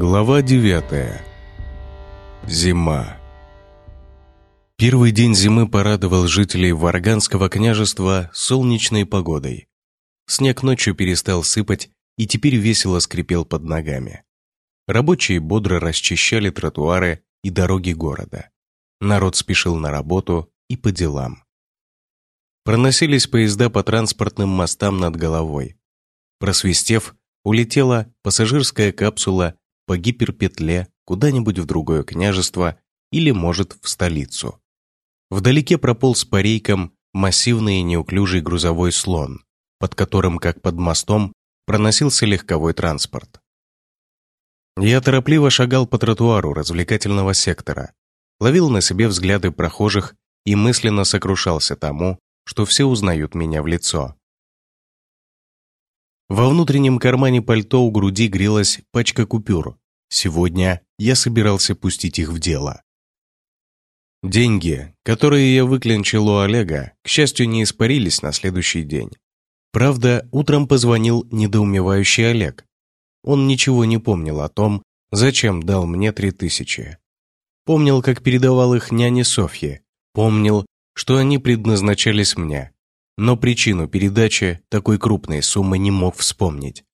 Глава 9. Зима. Первый день зимы порадовал жителей Варганского княжества солнечной погодой. Снег ночью перестал сыпать и теперь весело скрипел под ногами. Рабочие бодро расчищали тротуары и дороги города. Народ спешил на работу и по делам. Проносились поезда по транспортным мостам над головой. Просвистев, улетела пассажирская капсула по гиперпетле куда-нибудь в другое княжество или, может, в столицу. Вдалеке прополз по рейкам массивный и неуклюжий грузовой слон, под которым, как под мостом, проносился легковой транспорт. Я торопливо шагал по тротуару развлекательного сектора, ловил на себе взгляды прохожих и мысленно сокрушался тому, что все узнают меня в лицо. Во внутреннем кармане пальто у груди грелась пачка купюр. Сегодня я собирался пустить их в дело. Деньги, которые я выклянчил у Олега, к счастью, не испарились на следующий день. Правда, утром позвонил недоумевающий Олег. Он ничего не помнил о том, зачем дал мне три тысячи. Помнил, как передавал их няне Софье. Помнил, что они предназначались мне но причину передачи такой крупной суммы не мог вспомнить.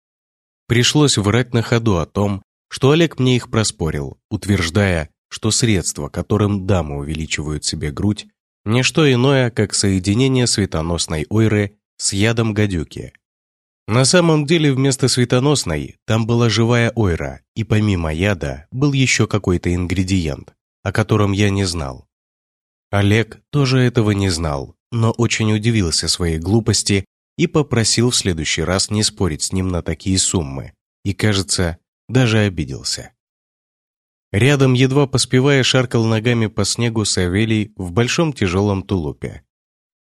Пришлось врать на ходу о том, что Олег мне их проспорил, утверждая, что средства, которым дамы увеличивают себе грудь, не что иное, как соединение светоносной ойры с ядом гадюки. На самом деле вместо светоносной там была живая ойра, и помимо яда был еще какой-то ингредиент, о котором я не знал. Олег тоже этого не знал, но очень удивился своей глупости и попросил в следующий раз не спорить с ним на такие суммы. И, кажется, даже обиделся. Рядом, едва поспевая, шаркал ногами по снегу Савелий в большом тяжелом тулупе.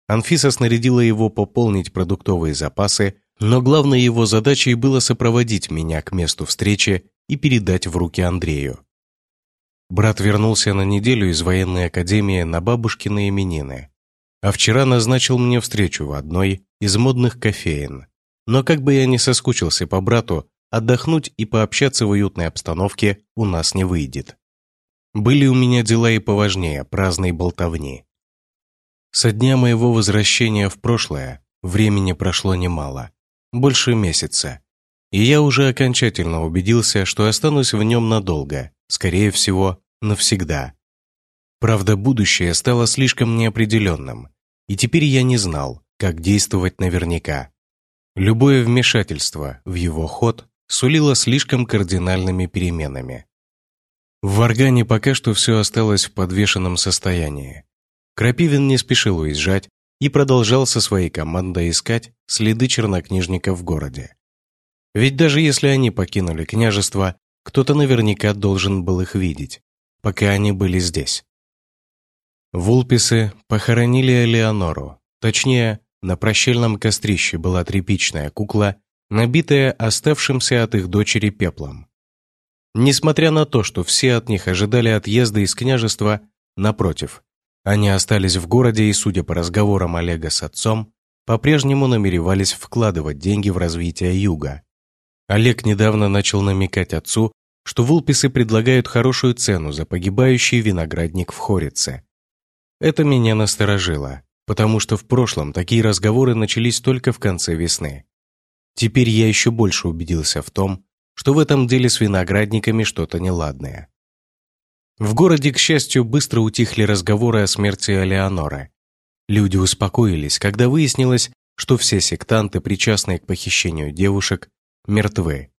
Анфиса снарядила его пополнить продуктовые запасы, но главной его задачей было сопроводить меня к месту встречи и передать в руки Андрею. Брат вернулся на неделю из военной академии на бабушкины именины а вчера назначил мне встречу в одной из модных кофеин. Но как бы я ни соскучился по брату, отдохнуть и пообщаться в уютной обстановке у нас не выйдет. Были у меня дела и поважнее праздной болтовни. Со дня моего возвращения в прошлое времени прошло немало, больше месяца, и я уже окончательно убедился, что останусь в нем надолго, скорее всего, навсегда. Правда, будущее стало слишком неопределенным, и теперь я не знал, как действовать наверняка. Любое вмешательство в его ход сулило слишком кардинальными переменами. В Варгане пока что все осталось в подвешенном состоянии. Крапивин не спешил уезжать и продолжал со своей командой искать следы чернокнижников в городе. Ведь даже если они покинули княжество, кто-то наверняка должен был их видеть, пока они были здесь. Вулписы похоронили Элеонору. Точнее, на прощальном кострище была тряпичная кукла, набитая оставшимся от их дочери пеплом. Несмотря на то, что все от них ожидали отъезда из княжества, напротив, они остались в городе и, судя по разговорам Олега с отцом, по-прежнему намеревались вкладывать деньги в развитие юга. Олег недавно начал намекать отцу, что вулписы предлагают хорошую цену за погибающий виноградник в Хорице. Это меня насторожило, потому что в прошлом такие разговоры начались только в конце весны. Теперь я еще больше убедился в том, что в этом деле с виноградниками что-то неладное. В городе, к счастью, быстро утихли разговоры о смерти Элеоноры. Люди успокоились, когда выяснилось, что все сектанты, причастные к похищению девушек, мертвы.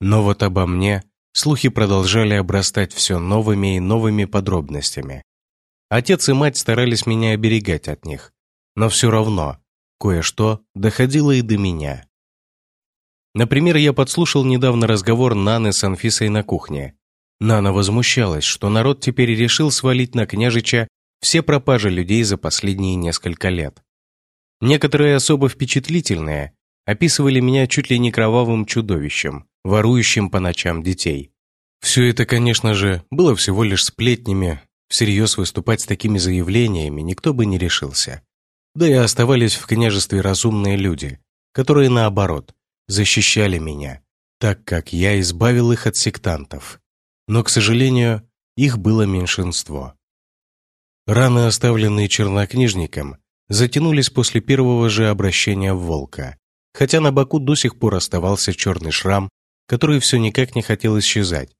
Но вот обо мне слухи продолжали обрастать все новыми и новыми подробностями. Отец и мать старались меня оберегать от них, но все равно кое-что доходило и до меня. Например, я подслушал недавно разговор Наны с Анфисой на кухне. Нана возмущалась, что народ теперь решил свалить на княжича все пропажи людей за последние несколько лет. Некоторые особо впечатлительные описывали меня чуть ли не кровавым чудовищем, ворующим по ночам детей. Все это, конечно же, было всего лишь сплетнями, Всерьез выступать с такими заявлениями никто бы не решился. Да и оставались в княжестве разумные люди, которые, наоборот, защищали меня, так как я избавил их от сектантов. Но, к сожалению, их было меньшинство. Раны, оставленные чернокнижником, затянулись после первого же обращения в волка, хотя на боку до сих пор оставался черный шрам, который все никак не хотел исчезать.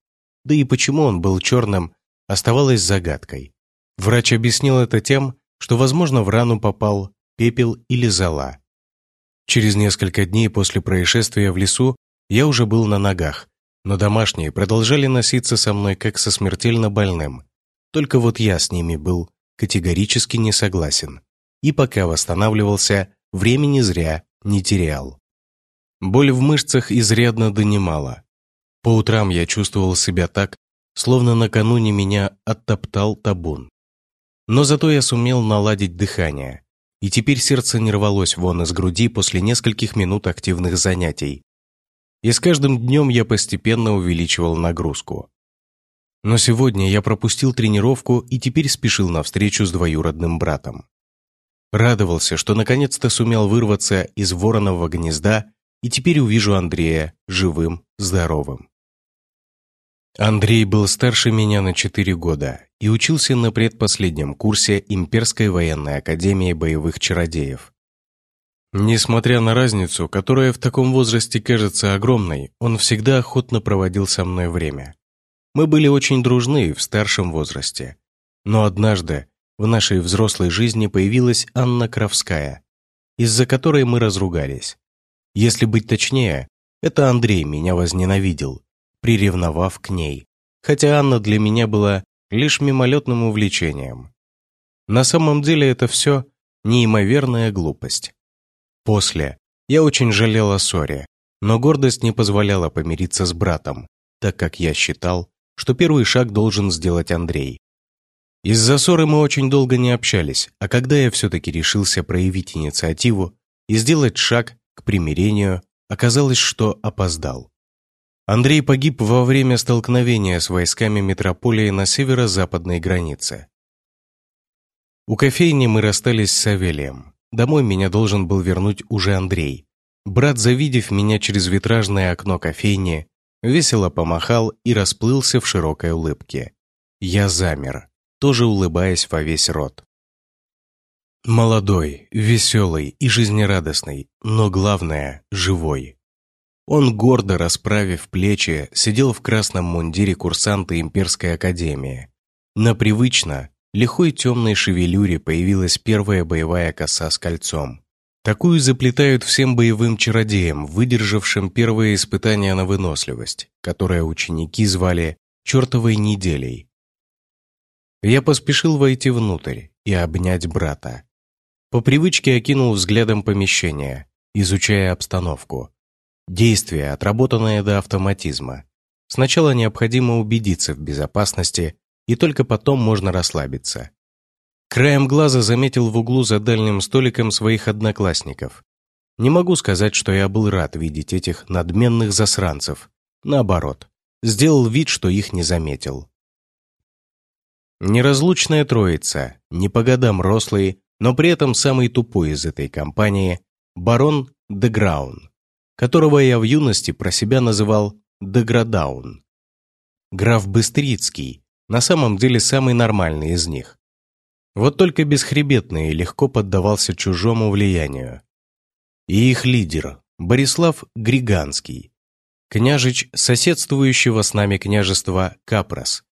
Да и почему он был черным, оставалось загадкой. Врач объяснил это тем, что, возможно, в рану попал пепел или зола. Через несколько дней после происшествия в лесу я уже был на ногах, но домашние продолжали носиться со мной как со смертельно больным. Только вот я с ними был категорически не согласен. И пока восстанавливался, времени зря не терял. Боль в мышцах изрядно донимала. По утрам я чувствовал себя так, словно накануне меня оттоптал табун. Но зато я сумел наладить дыхание, и теперь сердце не рвалось вон из груди после нескольких минут активных занятий. И с каждым днем я постепенно увеличивал нагрузку. Но сегодня я пропустил тренировку и теперь спешил на встречу с двоюродным братом. Радовался, что наконец-то сумел вырваться из воронового гнезда и теперь увижу Андрея живым, здоровым. Андрей был старше меня на 4 года и учился на предпоследнем курсе Имперской военной академии боевых чародеев. Несмотря на разницу, которая в таком возрасте кажется огромной, он всегда охотно проводил со мной время. Мы были очень дружны в старшем возрасте. Но однажды в нашей взрослой жизни появилась Анна Кравская, из-за которой мы разругались. Если быть точнее, это Андрей меня возненавидел, приревновав к ней, хотя Анна для меня была лишь мимолетным увлечением. На самом деле это все неимоверная глупость. После я очень жалел о ссоре, но гордость не позволяла помириться с братом, так как я считал, что первый шаг должен сделать Андрей. Из-за ссоры мы очень долго не общались, а когда я все-таки решился проявить инициативу и сделать шаг к примирению, оказалось, что опоздал. Андрей погиб во время столкновения с войсками метрополии на северо-западной границе. У кофейни мы расстались с Савелием. Домой меня должен был вернуть уже Андрей. Брат, завидев меня через витражное окно кофейни, весело помахал и расплылся в широкой улыбке. Я замер, тоже улыбаясь во весь рот. Молодой, веселый и жизнерадостный, но главное – живой. Он, гордо расправив плечи, сидел в красном мундире курсанта Имперской Академии. На привычно, лихой темной шевелюре появилась первая боевая коса с кольцом. Такую заплетают всем боевым чародеям, выдержавшим первые испытания на выносливость, которое ученики звали «чертовой неделей». Я поспешил войти внутрь и обнять брата. По привычке окинул взглядом помещение, изучая обстановку. Действие, отработанное до автоматизма. Сначала необходимо убедиться в безопасности, и только потом можно расслабиться. Краем глаза заметил в углу за дальним столиком своих одноклассников. Не могу сказать, что я был рад видеть этих надменных засранцев. Наоборот, сделал вид, что их не заметил. Неразлучная троица, не по годам рослый, но при этом самый тупой из этой компании, барон Деграун которого я в юности про себя называл Деградаун. Граф Быстрицкий, на самом деле самый нормальный из них. Вот только бесхребетный легко поддавался чужому влиянию. И их лидер, Борислав Григанский, княжич соседствующего с нами княжества Капрос.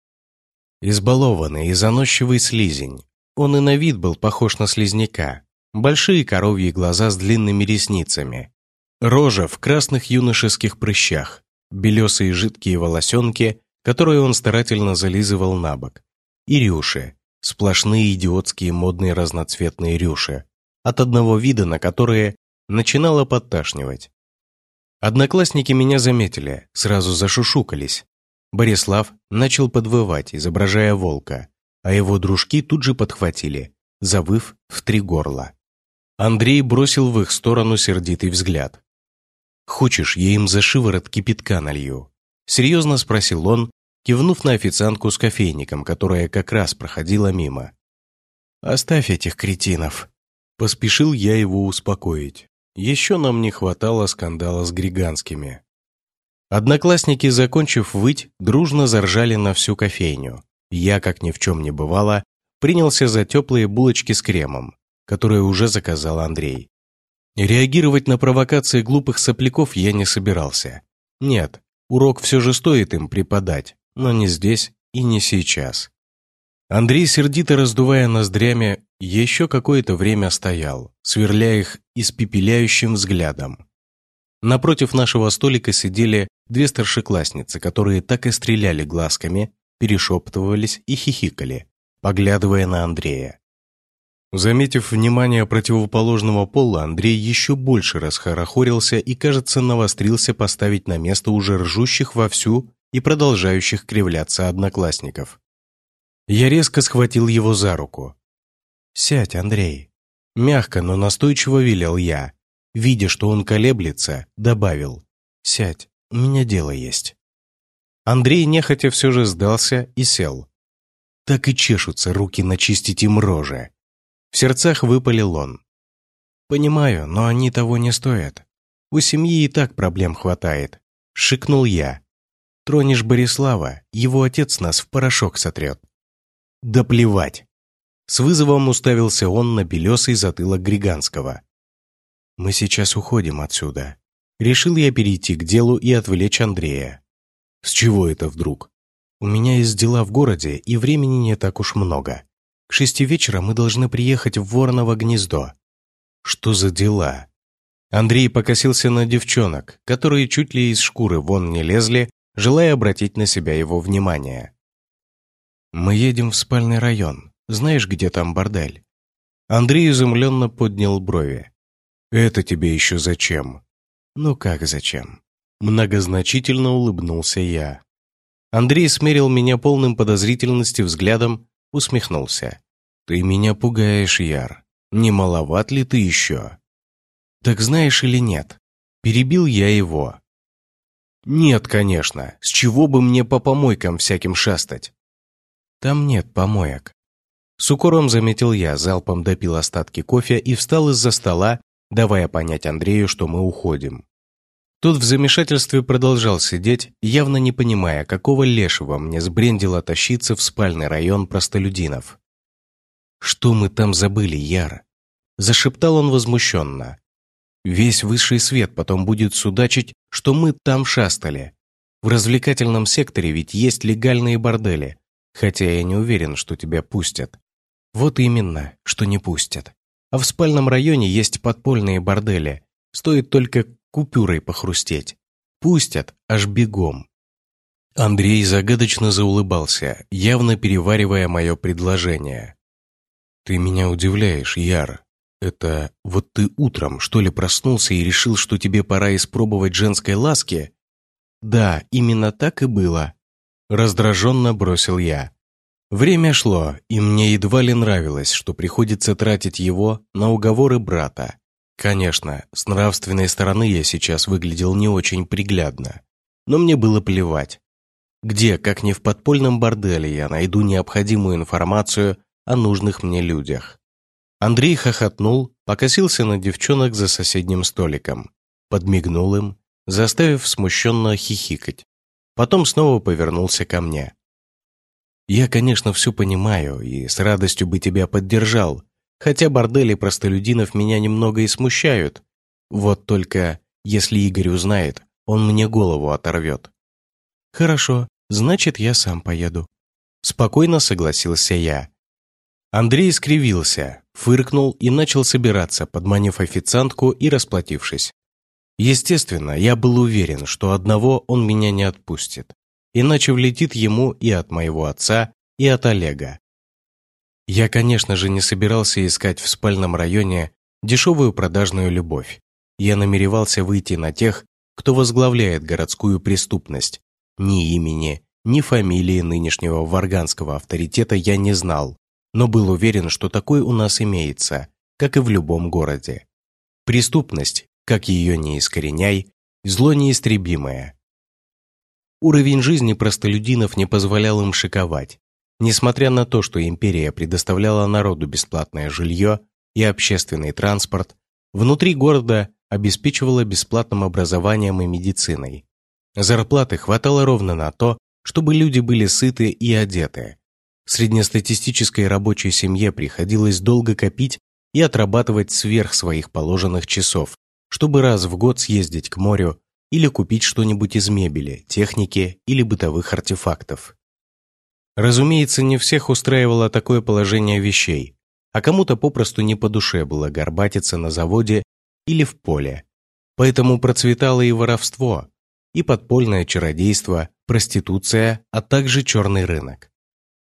Избалованный и заносчивый слизень, он и на вид был похож на слизняка, большие коровьи глаза с длинными ресницами, Рожа в красных юношеских прыщах, белесые жидкие волосенки, которые он старательно зализывал на бок, и рюши, сплошные идиотские модные разноцветные рюши, от одного вида на которые начинало подташнивать. Одноклассники меня заметили, сразу зашушукались. Борислав начал подвывать, изображая волка, а его дружки тут же подхватили, завыв в три горла. Андрей бросил в их сторону сердитый взгляд. «Хочешь, я им за шиворот кипятка налью?» Серьезно спросил он, кивнув на официантку с кофейником, которая как раз проходила мимо. «Оставь этих кретинов!» Поспешил я его успокоить. Еще нам не хватало скандала с Григанскими. Одноклассники, закончив выть, дружно заржали на всю кофейню. Я, как ни в чем не бывало, принялся за теплые булочки с кремом, которые уже заказал Андрей. Реагировать на провокации глупых сопляков я не собирался. Нет, урок все же стоит им преподать, но не здесь и не сейчас. Андрей, сердито раздувая ноздрями, еще какое-то время стоял, сверляя их испепеляющим взглядом. Напротив нашего столика сидели две старшеклассницы, которые так и стреляли глазками, перешептывались и хихикали, поглядывая на Андрея. Заметив внимание противоположного пола, Андрей еще больше расхорохорился и, кажется, навострился поставить на место уже ржущих вовсю и продолжающих кривляться одноклассников. Я резко схватил его за руку. «Сядь, Андрей». Мягко, но настойчиво велел я. Видя, что он колеблется, добавил. «Сядь, у меня дело есть». Андрей нехотя все же сдался и сел. Так и чешутся руки начистить им рожи. В сердцах выпалил он. «Понимаю, но они того не стоят. У семьи и так проблем хватает», — шикнул я. «Тронешь Борислава, его отец нас в порошок сотрет». «Да плевать!» С вызовом уставился он на белесый затылок Григанского. «Мы сейчас уходим отсюда». Решил я перейти к делу и отвлечь Андрея. «С чего это вдруг?» «У меня есть дела в городе, и времени не так уж много. К шести вечера мы должны приехать в Вороново гнездо». «Что за дела?» Андрей покосился на девчонок, которые чуть ли из шкуры вон не лезли, желая обратить на себя его внимание. «Мы едем в спальный район. Знаешь, где там бордель?» Андрей изумленно поднял брови. «Это тебе еще зачем?» «Ну как зачем?» Многозначительно улыбнулся я. Андрей смерил меня полным подозрительности взглядом, усмехнулся. «Ты меня пугаешь, Яр. Не маловат ли ты еще?» «Так знаешь или нет?» Перебил я его. «Нет, конечно. С чего бы мне по помойкам всяким шастать?» Там нет помоек. С укором заметил я, залпом допил остатки кофе и встал из-за стола, давая понять Андрею, что мы уходим. Тот в замешательстве продолжал сидеть, явно не понимая, какого лешего мне сбрендило тащиться в спальный район простолюдинов. «Что мы там забыли, Яр?» Зашептал он возмущенно. «Весь высший свет потом будет судачить, что мы там шастали. В развлекательном секторе ведь есть легальные бордели, Хотя я не уверен, что тебя пустят. Вот именно, что не пустят. А в спальном районе есть подпольные бордели. Стоит только купюрой похрустеть. Пустят, аж бегом. Андрей загадочно заулыбался, явно переваривая мое предложение. «Ты меня удивляешь, Яр. Это вот ты утром, что ли, проснулся и решил, что тебе пора испробовать женской ласки?» «Да, именно так и было», Раздраженно бросил я. Время шло, и мне едва ли нравилось, что приходится тратить его на уговоры брата. Конечно, с нравственной стороны я сейчас выглядел не очень приглядно, но мне было плевать. Где, как не в подпольном борделе, я найду необходимую информацию о нужных мне людях? Андрей хохотнул, покосился на девчонок за соседним столиком, подмигнул им, заставив смущенно хихикать. Потом снова повернулся ко мне. «Я, конечно, все понимаю и с радостью бы тебя поддержал, хотя бордели простолюдинов меня немного и смущают. Вот только, если Игорь узнает, он мне голову оторвет». «Хорошо, значит, я сам поеду». Спокойно согласился я. Андрей скривился, фыркнул и начал собираться, подманив официантку и расплатившись. Естественно, я был уверен, что одного он меня не отпустит, иначе влетит ему и от моего отца, и от Олега. Я, конечно же, не собирался искать в спальном районе дешевую продажную любовь. Я намеревался выйти на тех, кто возглавляет городскую преступность. Ни имени, ни фамилии нынешнего варганского авторитета я не знал, но был уверен, что такой у нас имеется, как и в любом городе. Преступность, как ее не искореняй, зло неистребимое. Уровень жизни простолюдинов не позволял им шиковать. Несмотря на то, что империя предоставляла народу бесплатное жилье и общественный транспорт, внутри города обеспечивала бесплатным образованием и медициной. Зарплаты хватало ровно на то, чтобы люди были сыты и одеты. Среднестатистической рабочей семье приходилось долго копить и отрабатывать сверх своих положенных часов, чтобы раз в год съездить к морю или купить что-нибудь из мебели, техники или бытовых артефактов. Разумеется, не всех устраивало такое положение вещей, а кому-то попросту не по душе было горбатиться на заводе или в поле. Поэтому процветало и воровство, и подпольное чародейство, проституция, а также черный рынок.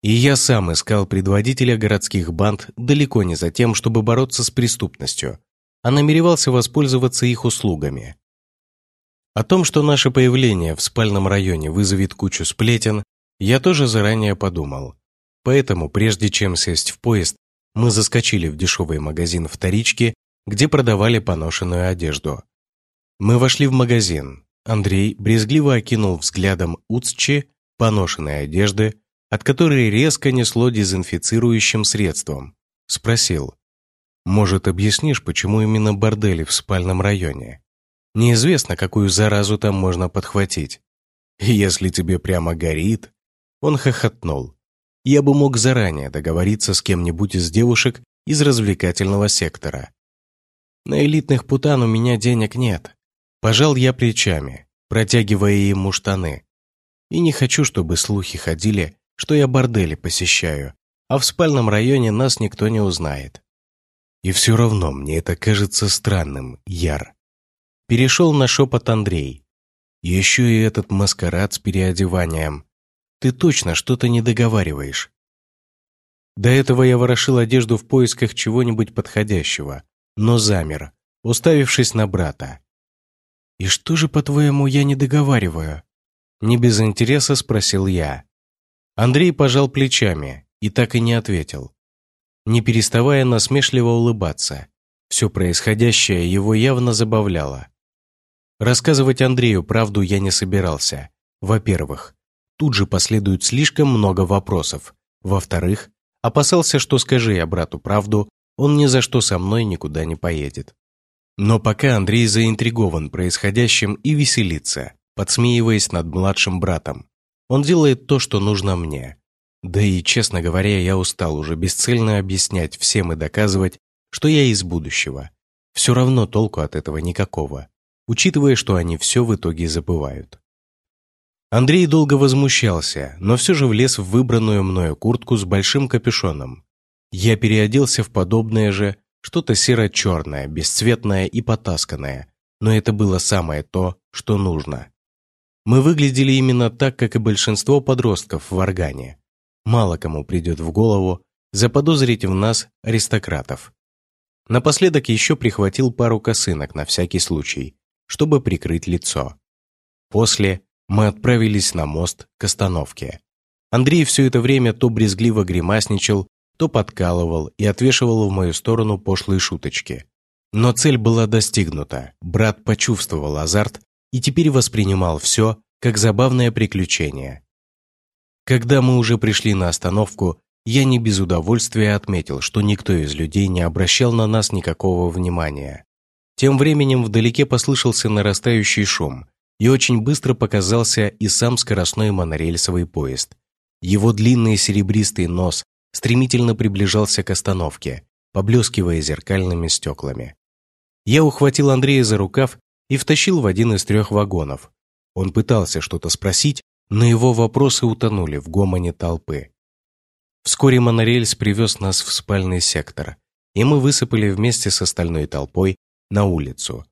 И я сам искал предводителя городских банд далеко не за тем, чтобы бороться с преступностью, а намеревался воспользоваться их услугами. О том, что наше появление в спальном районе вызовет кучу сплетен, я тоже заранее подумал. Поэтому, прежде чем сесть в поезд, мы заскочили в дешевый магазин вторички, где продавали поношенную одежду. Мы вошли в магазин. Андрей брезгливо окинул взглядом Уцчи, поношенной одежды, от которой резко несло дезинфицирующим средством. Спросил, «Может, объяснишь, почему именно бордели в спальном районе? Неизвестно, какую заразу там можно подхватить. Если тебе прямо горит...» Он хохотнул я бы мог заранее договориться с кем-нибудь из девушек из развлекательного сектора. На элитных путан у меня денег нет. Пожал я плечами, протягивая ему штаны. И не хочу, чтобы слухи ходили, что я бордели посещаю, а в спальном районе нас никто не узнает. И все равно мне это кажется странным, Яр. Перешел на шепот Андрей. Еще и этот маскарад с переодеванием. Ты точно что-то не договариваешь. До этого я ворошил одежду в поисках чего-нибудь подходящего, но замер, уставившись на брата. «И что же, по-твоему, я не договариваю?» Не без интереса спросил я. Андрей пожал плечами и так и не ответил. Не переставая насмешливо улыбаться, все происходящее его явно забавляло. Рассказывать Андрею правду я не собирался. Во-первых, тут же последует слишком много вопросов. Во-вторых, опасался, что скажи я брату правду, он ни за что со мной никуда не поедет. Но пока Андрей заинтригован происходящим и веселится, подсмеиваясь над младшим братом. Он делает то, что нужно мне. Да и, честно говоря, я устал уже бесцельно объяснять всем и доказывать, что я из будущего. Все равно толку от этого никакого, учитывая, что они все в итоге забывают. Андрей долго возмущался, но все же влез в выбранную мною куртку с большим капюшоном. Я переоделся в подобное же, что-то серо-черное, бесцветное и потасканное, но это было самое то, что нужно. Мы выглядели именно так, как и большинство подростков в органе. Мало кому придет в голову заподозрить в нас аристократов. Напоследок еще прихватил пару косынок на всякий случай, чтобы прикрыть лицо. После мы отправились на мост к остановке. Андрей все это время то брезгливо гримасничал, то подкалывал и отвешивал в мою сторону пошлые шуточки. Но цель была достигнута, брат почувствовал азарт и теперь воспринимал все как забавное приключение. Когда мы уже пришли на остановку, я не без удовольствия отметил, что никто из людей не обращал на нас никакого внимания. Тем временем вдалеке послышался нарастающий шум, и очень быстро показался и сам скоростной монорельсовый поезд. Его длинный серебристый нос стремительно приближался к остановке, поблескивая зеркальными стеклами. Я ухватил Андрея за рукав и втащил в один из трех вагонов. Он пытался что-то спросить, но его вопросы утонули в гомоне толпы. Вскоре монорельс привез нас в спальный сектор, и мы высыпали вместе с остальной толпой на улицу,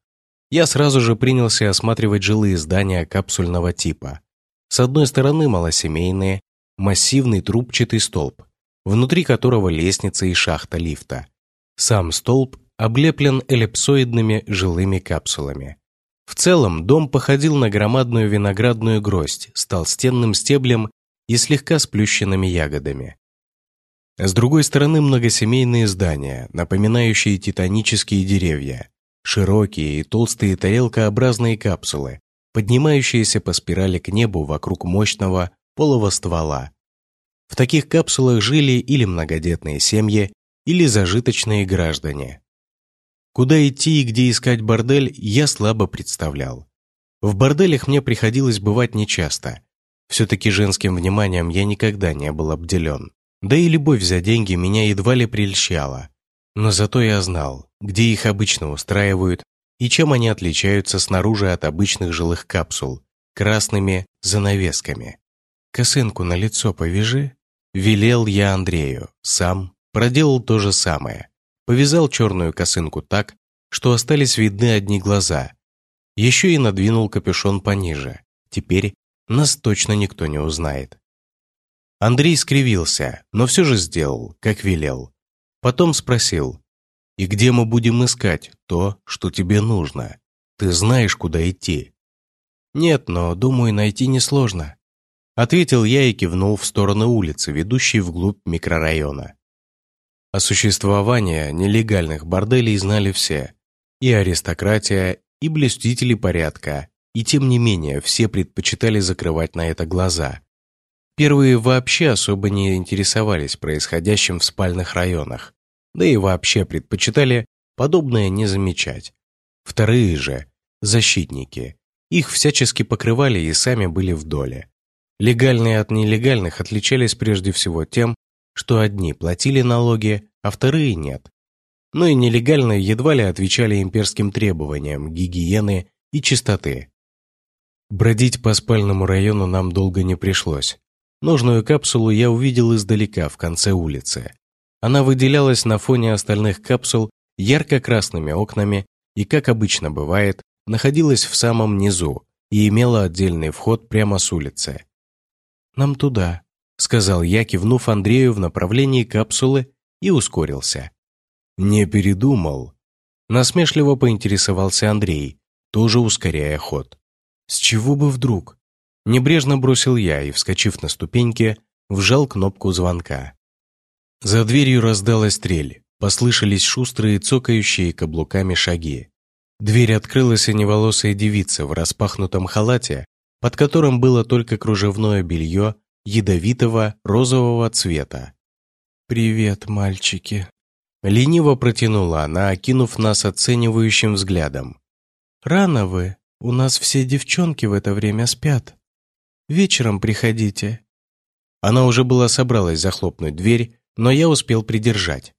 я сразу же принялся осматривать жилые здания капсульного типа. С одной стороны малосемейные, массивный трубчатый столб, внутри которого лестница и шахта лифта. Сам столб облеплен эллипсоидными жилыми капсулами. В целом дом походил на громадную виноградную гроздь с толстенным стеблем и слегка сплющенными ягодами. С другой стороны многосемейные здания, напоминающие титанические деревья, Широкие и толстые тарелкообразные капсулы, поднимающиеся по спирали к небу вокруг мощного полого ствола. В таких капсулах жили или многодетные семьи, или зажиточные граждане. Куда идти и где искать бордель, я слабо представлял. В борделях мне приходилось бывать нечасто. Все-таки женским вниманием я никогда не был обделен. Да и любовь за деньги меня едва ли прельщала. Но зато я знал, где их обычно устраивают и чем они отличаются снаружи от обычных жилых капсул, красными занавесками. «Косынку на лицо повяжи», — велел я Андрею, сам проделал то же самое. Повязал черную косынку так, что остались видны одни глаза. Еще и надвинул капюшон пониже. Теперь нас точно никто не узнает. Андрей скривился, но все же сделал, как велел. Потом спросил, «И где мы будем искать то, что тебе нужно? Ты знаешь, куда идти?» «Нет, но, думаю, найти несложно», ответил я и кивнул в сторону улицы, ведущей вглубь микрорайона. О существовании нелегальных борделей знали все. И аристократия, и блюстители порядка, и тем не менее все предпочитали закрывать на это глаза. Первые вообще особо не интересовались происходящим в спальных районах, да и вообще предпочитали подобное не замечать. Вторые же, защитники, их всячески покрывали и сами были в доле. Легальные от нелегальных отличались прежде всего тем, что одни платили налоги, а вторые нет. Но и нелегальные едва ли отвечали имперским требованиям гигиены и чистоты. Бродить по спальному району нам долго не пришлось. Нужную капсулу я увидел издалека, в конце улицы. Она выделялась на фоне остальных капсул ярко-красными окнами и, как обычно бывает, находилась в самом низу и имела отдельный вход прямо с улицы. «Нам туда», — сказал я, кивнув Андрею в направлении капсулы и ускорился. «Не передумал?» Насмешливо поинтересовался Андрей, тоже ускоряя ход. «С чего бы вдруг?» Небрежно бросил я и, вскочив на ступеньки, вжал кнопку звонка. За дверью раздалась стрель, послышались шустрые цокающие каблуками шаги. Дверь открылась, и неволосая девица в распахнутом халате, под которым было только кружевное белье ядовитого розового цвета. «Привет, мальчики!» Лениво протянула она, окинув нас оценивающим взглядом. «Рано вы, у нас все девчонки в это время спят». Вечером приходите». Она уже была собралась захлопнуть дверь, но я успел придержать.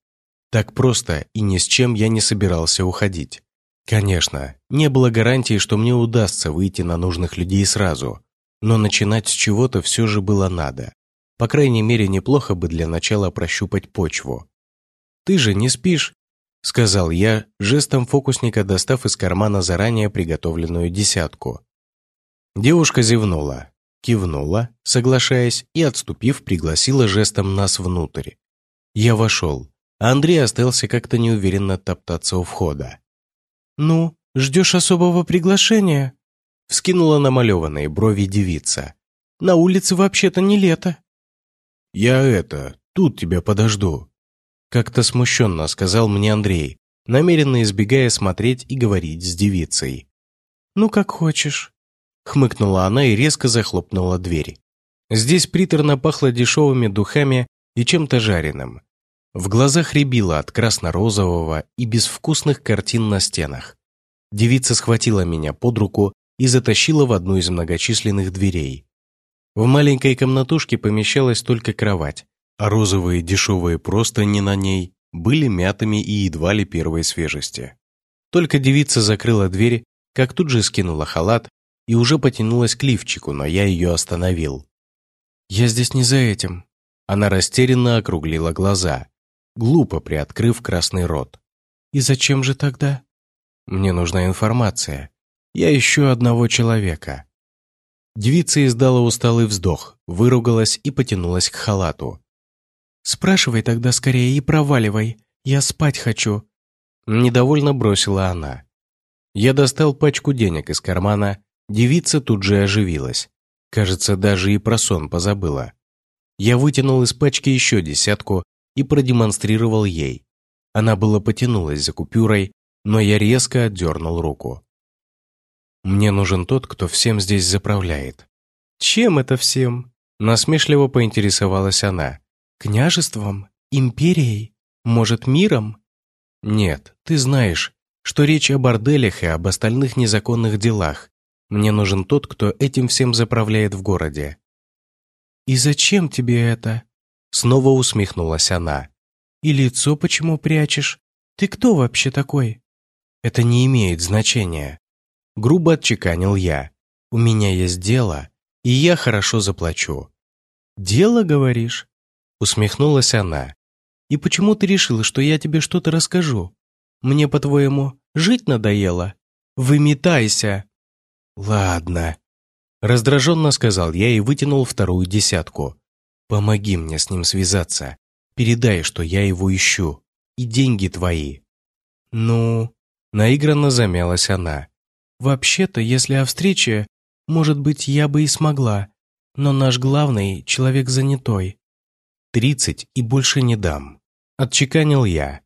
Так просто и ни с чем я не собирался уходить. Конечно, не было гарантии, что мне удастся выйти на нужных людей сразу, но начинать с чего-то все же было надо. По крайней мере, неплохо бы для начала прощупать почву. «Ты же не спишь?» — сказал я, жестом фокусника достав из кармана заранее приготовленную десятку. Девушка зевнула, кивнула, соглашаясь, и, отступив, пригласила жестом нас внутрь. Я вошел, Андрей остался как-то неуверенно топтаться у входа. «Ну, ждешь особого приглашения?» Вскинула намалеванные брови девица. «На улице вообще-то не лето». «Я это, тут тебя подожду», как-то смущенно сказал мне Андрей, намеренно избегая смотреть и говорить с девицей. «Ну, как хочешь», Хмыкнула она и резко захлопнула дверь. Здесь приторно пахло дешевыми духами и чем-то жареным. В глазах рябило от красно-розового и безвкусных картин на стенах. Девица схватила меня под руку и затащила в одну из многочисленных дверей. В маленькой комнатушке помещалась только кровать, а розовые дешевые простыни на ней были мятыми и едва ли первой свежести. Только девица закрыла дверь, как тут же скинула халат и уже потянулась к лифчику, но я ее остановил. «Я здесь не за этим». Она растерянно округлила глаза, глупо приоткрыв красный рот. «И зачем же тогда?» «Мне нужна информация. Я ищу одного человека». Девица издала усталый вздох, выругалась и потянулась к халату. «Спрашивай тогда скорее и проваливай. Я спать хочу». Недовольно бросила она. Я достал пачку денег из кармана Девица тут же оживилась. Кажется, даже и про сон позабыла. Я вытянул из пачки еще десятку и продемонстрировал ей. Она было потянулась за купюрой, но я резко отдернул руку. «Мне нужен тот, кто всем здесь заправляет». «Чем это всем?» Насмешливо поинтересовалась она. «Княжеством? Империей? Может, миром?» «Нет, ты знаешь, что речь о борделях и об остальных незаконных делах, Мне нужен тот, кто этим всем заправляет в городе». «И зачем тебе это?» Снова усмехнулась она. «И лицо почему прячешь? Ты кто вообще такой?» «Это не имеет значения». Грубо отчеканил я. «У меня есть дело, и я хорошо заплачу». «Дело, говоришь?» Усмехнулась она. «И почему ты решила, что я тебе что-то расскажу? Мне, по-твоему, жить надоело? Выметайся!» «Ладно», — раздраженно сказал я и вытянул вторую десятку. «Помоги мне с ним связаться. Передай, что я его ищу. И деньги твои». «Ну...» — наигранно замялась она. «Вообще-то, если о встрече, может быть, я бы и смогла. Но наш главный — человек занятой». «Тридцать и больше не дам», — отчеканил я.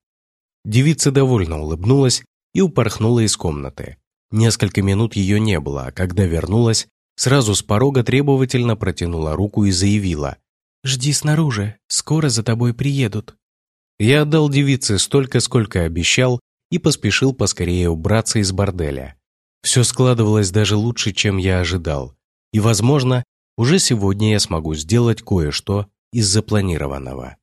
Девица довольно улыбнулась и упорхнула из комнаты. Несколько минут ее не было, а когда вернулась, сразу с порога требовательно протянула руку и заявила. «Жди снаружи, скоро за тобой приедут». Я отдал девице столько, сколько обещал, и поспешил поскорее убраться из борделя. Все складывалось даже лучше, чем я ожидал. И, возможно, уже сегодня я смогу сделать кое-что из запланированного.